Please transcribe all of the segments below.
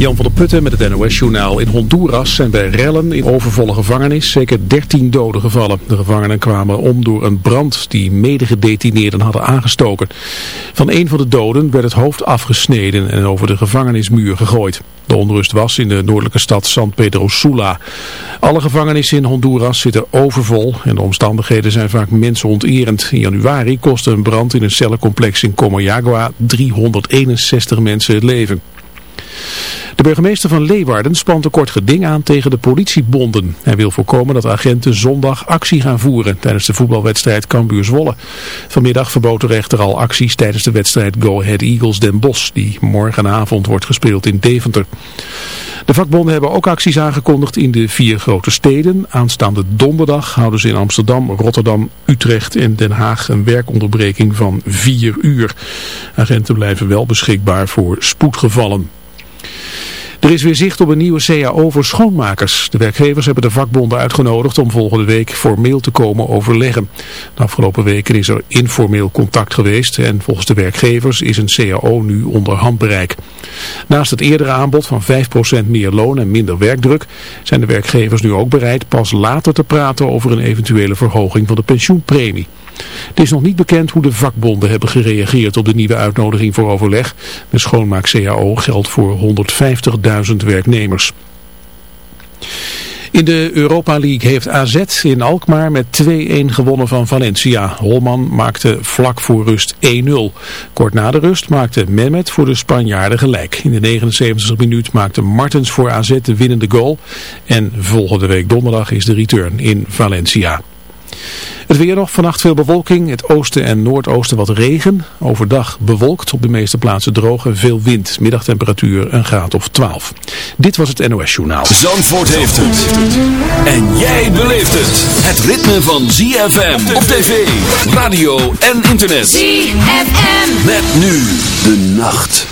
Jan van der Putten met het NOS-journaal. In Honduras zijn bij rellen in overvolle gevangenis zeker 13 doden gevallen. De gevangenen kwamen om door een brand die medegedetineerden hadden aangestoken. Van een van de doden werd het hoofd afgesneden en over de gevangenismuur gegooid. De onrust was in de noordelijke stad San Pedro Sula. Alle gevangenissen in Honduras zitten overvol en de omstandigheden zijn vaak mensonterend. In januari kostte een brand in een cellencomplex in Comayagua 361 mensen het leven. De burgemeester van Leeuwarden spant een kort geding aan tegen de politiebonden. Hij wil voorkomen dat agenten zondag actie gaan voeren tijdens de voetbalwedstrijd Cambuur-Zwolle. Vanmiddag verbood de rechter al acties tijdens de wedstrijd Go Ahead Eagles Den Bosch, die morgenavond wordt gespeeld in Deventer. De vakbonden hebben ook acties aangekondigd in de vier grote steden. Aanstaande donderdag houden ze in Amsterdam, Rotterdam, Utrecht en Den Haag een werkonderbreking van vier uur. Agenten blijven wel beschikbaar voor spoedgevallen. Er is weer zicht op een nieuwe CAO voor schoonmakers. De werkgevers hebben de vakbonden uitgenodigd om volgende week formeel te komen overleggen. De afgelopen weken is er informeel contact geweest en volgens de werkgevers is een CAO nu onder handbereik. Naast het eerdere aanbod van 5% meer loon en minder werkdruk zijn de werkgevers nu ook bereid pas later te praten over een eventuele verhoging van de pensioenpremie. Het is nog niet bekend hoe de vakbonden hebben gereageerd op de nieuwe uitnodiging voor overleg. De schoonmaak-CAO geldt voor 150.000 werknemers. In de Europa League heeft AZ in Alkmaar met 2-1 gewonnen van Valencia. Holman maakte vlak voor rust 1-0. Kort na de rust maakte Mehmet voor de Spanjaarden gelijk. In de 79 minuut maakte Martens voor AZ de winnende goal. En volgende week donderdag is de return in Valencia. Het weer nog, vannacht veel bewolking, het oosten en noordoosten wat regen. Overdag bewolkt, op de meeste plaatsen droog en veel wind. Middagtemperatuur een graad of 12. Dit was het NOS Journaal. Zandvoort heeft het. En jij beleeft het. Het ritme van ZFM op tv, radio en internet. ZFM. Met nu de nacht.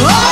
Oh!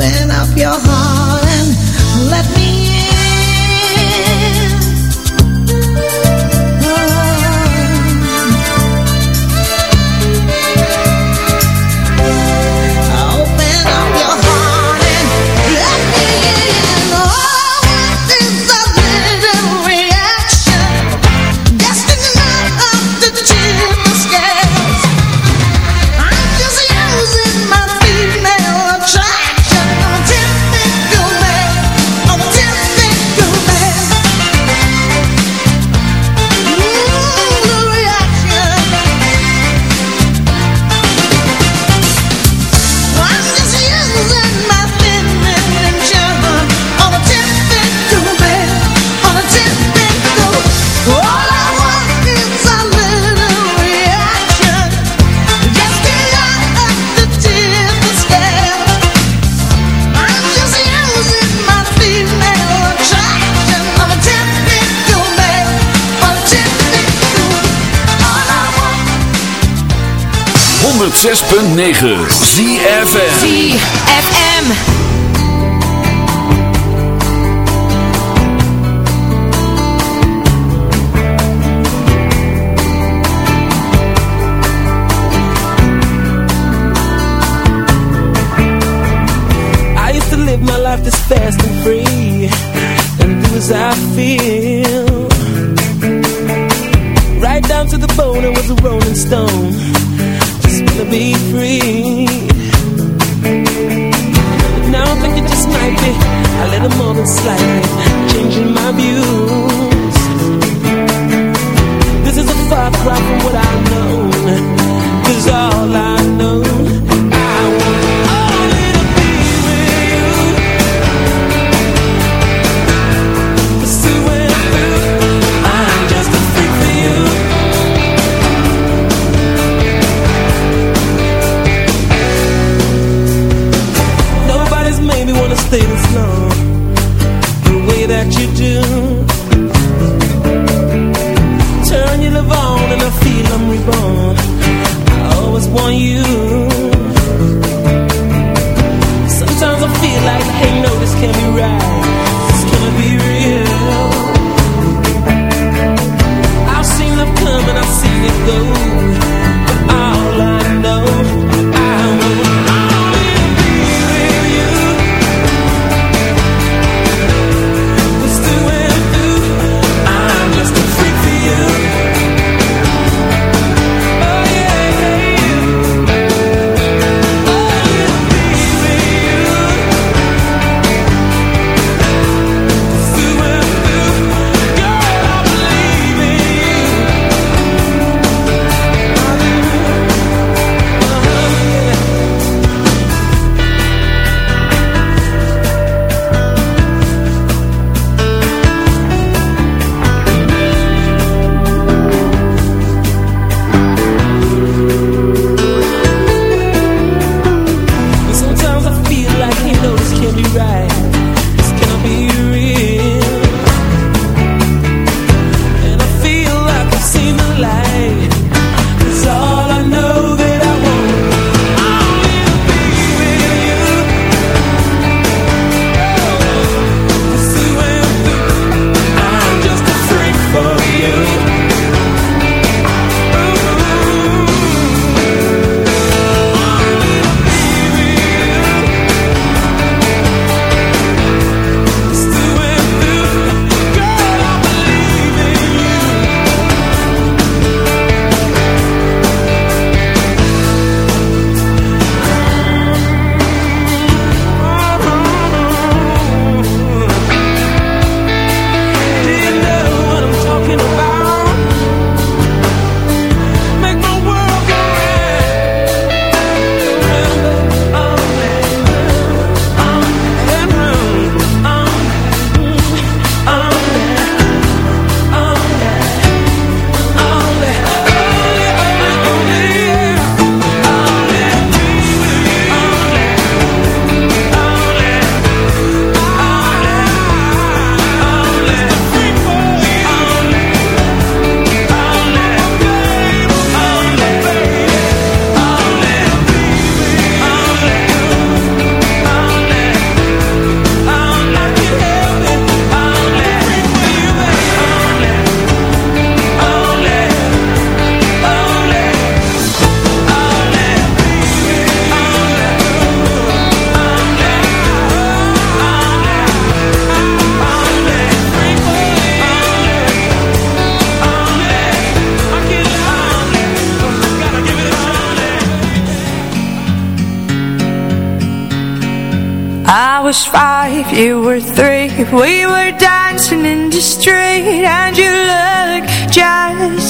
Open up your heart. 106.9 ZFM ZFM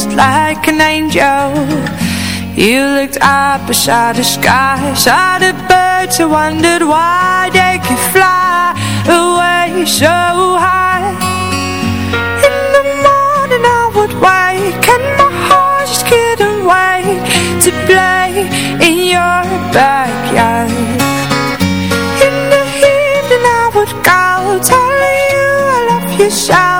just like an angel. You looked up beside the sky Saw the birds and wondered why they could fly away so high. In the morning I would wake And my heart just couldn't wait To play in your backyard. In the evening I would go Telling you I love you so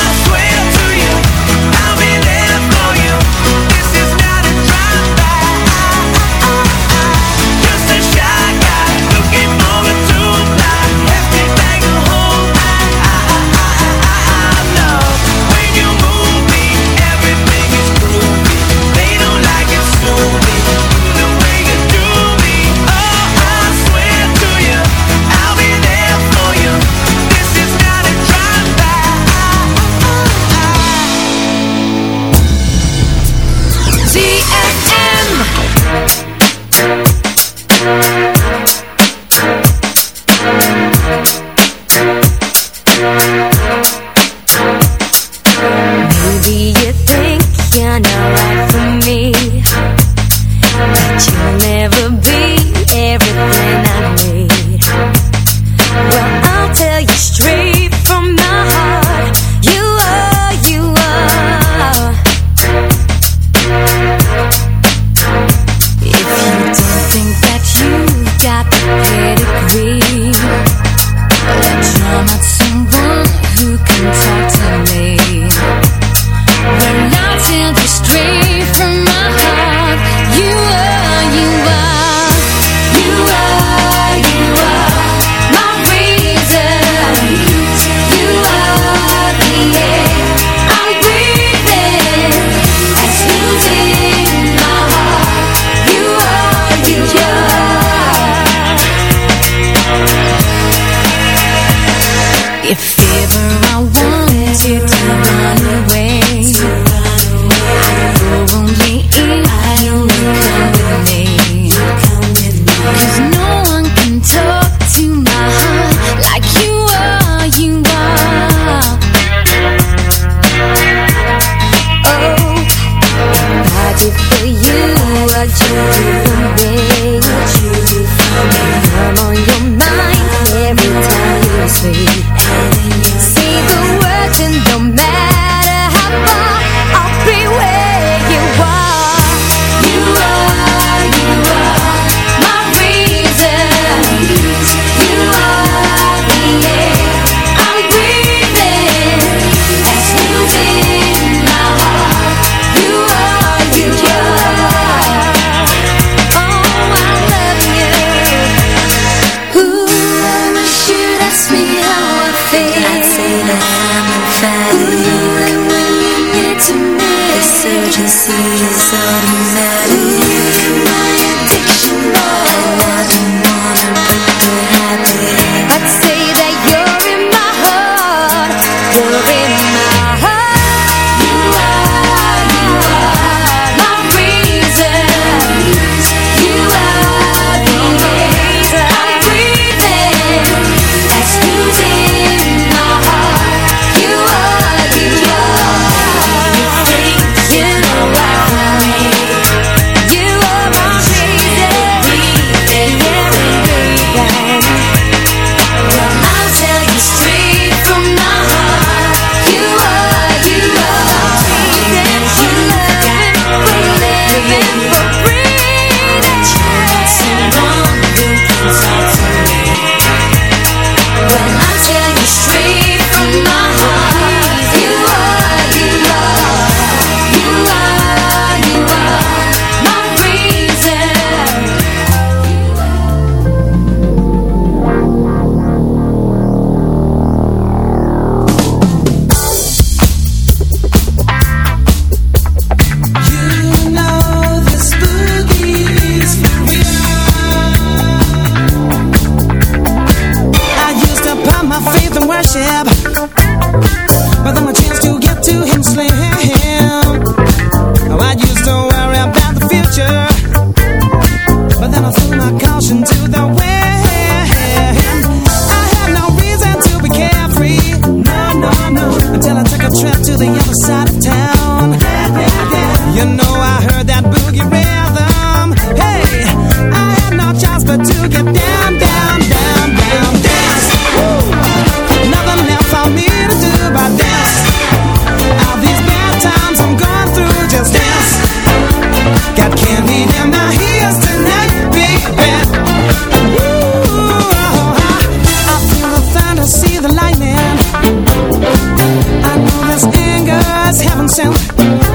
Thank you.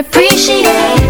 appreciate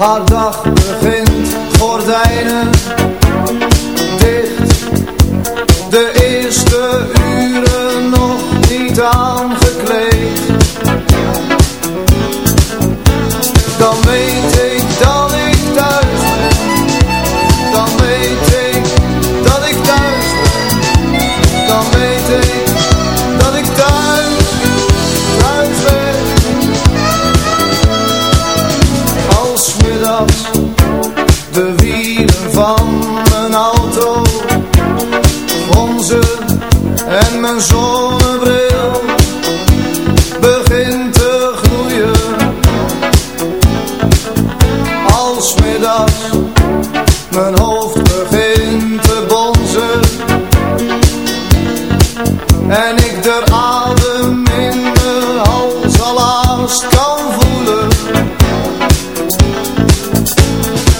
far